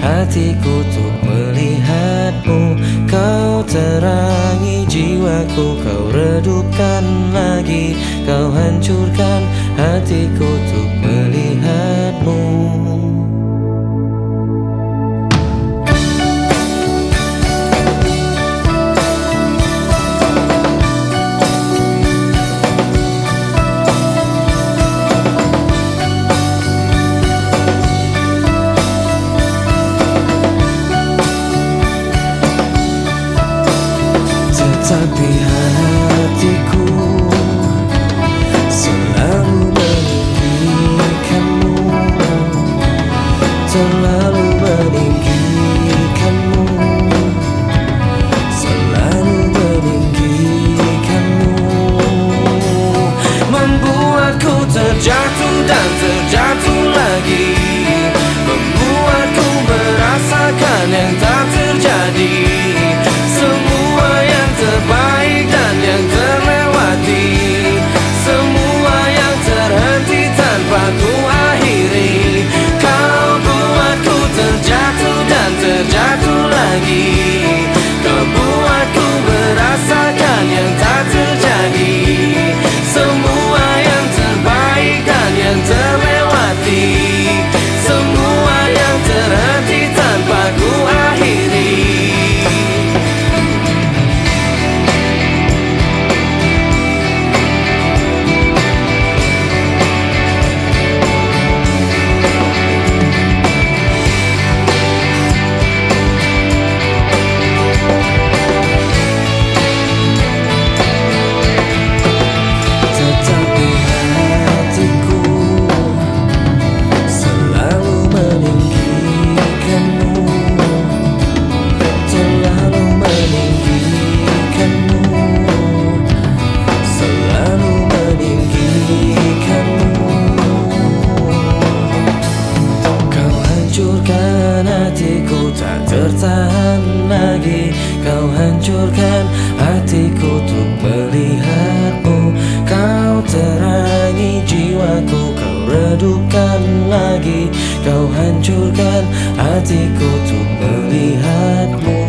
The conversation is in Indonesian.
hatiku untuk melihatmu. Kau terangi jiwaku Kau redupkan lagi. Kau hancurkan hatiku untuk melihatmu allí. Hancurkan hatiku untuk melihatmu. Kau terangi jiwaku Kau redupkan lagi. Kau hancurkan hatiku untuk melihatmu